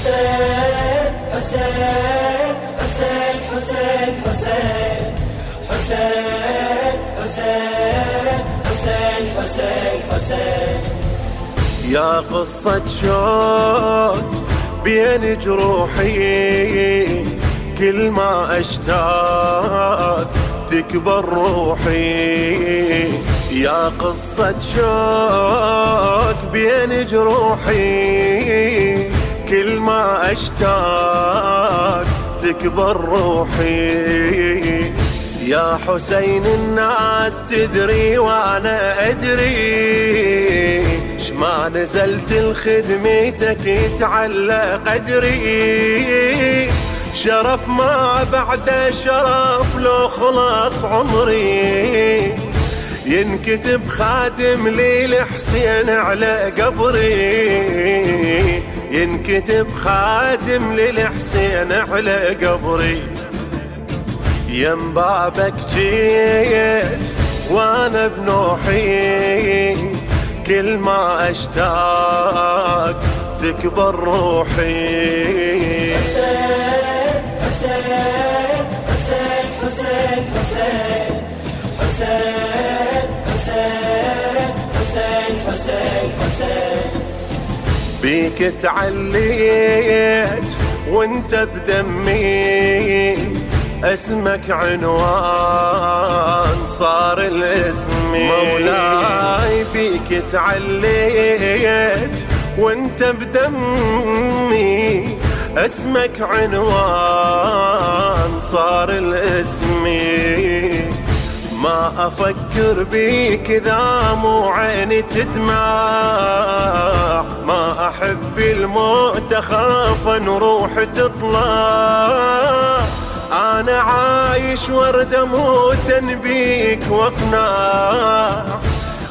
حسين حسين حسين حسين حسين. حسين حسين حسين حسين حسين. يا قصة شوق بين جروحي كل ما أشتاق تكبر روحي. يا قصة شوق بين جروحي كل ما أشتاق تكبر روحي. يا حسين الناس تدري وأنا أدري شما نزلت لخدمتك يتعلق قدري. شرف ما بعد شرف لو خلاص عمري. ينكتب خادم لي الحسين على قبري. ينكتب خادم للحسين على قبري يم بابك جيت وأنا بنوحي كل ما اشتاق تكبر روحي حسين حسين حسين حسين حسين حسين حسين حسين حسين حسين بيك تعليت وانت بدمي اسمك عنوان صار الاسم. مولاي بيك تعليت وانت بدمي. اسمك عنوان صار الاسم. ما أفكر بيك إذا مو عيني تدمع. ما أحب الموت أخاف أن روح تطلع. أنا عايش ورد أموت بيك وأقنع.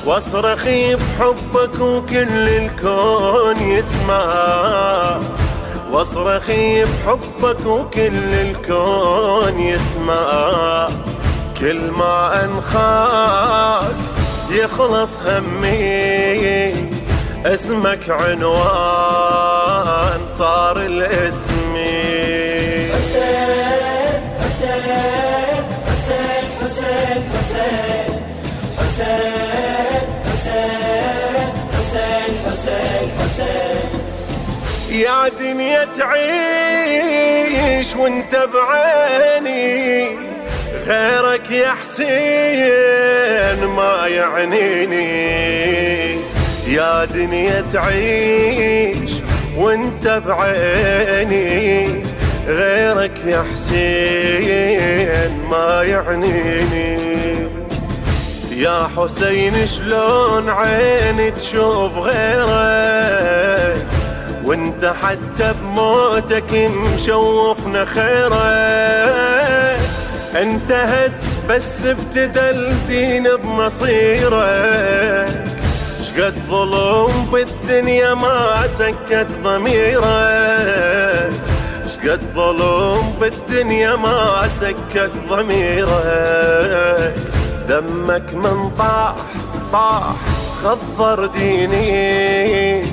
وأصرخ بحبك وكل الكون يسمع. وأصرخ بحبك وكل الكون يسمع. كل ما أنخاك يخلص همي. اسمك عنوان صار الاسم حسين حسين حسين حسين حسين حسين حسين حسين حسين حسين يا دنيا تعيش وانت بعيني غيرك يا حسين ما يعنيني. يا دنيا تعيش وانت بعيني غيرك يا حسين ما يعنيني. يا حسين شلون عيني تشوف غيرك؟ وانت حتى بموتك مشوفنا خيرك. انتهت بس ابتدى الدين بمصيرك. قد ظلم بالدنيا ما سكت ضميره. قد ظلم بالدنيا ما سكت ضميره. دمك من طاح طاح خضر ديني.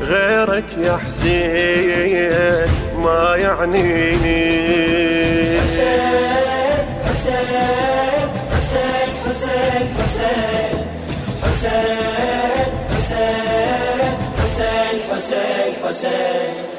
غيرك يا حسين ما يعنيني. حسين حسين حسين حسين حسين حسين. حسين حسين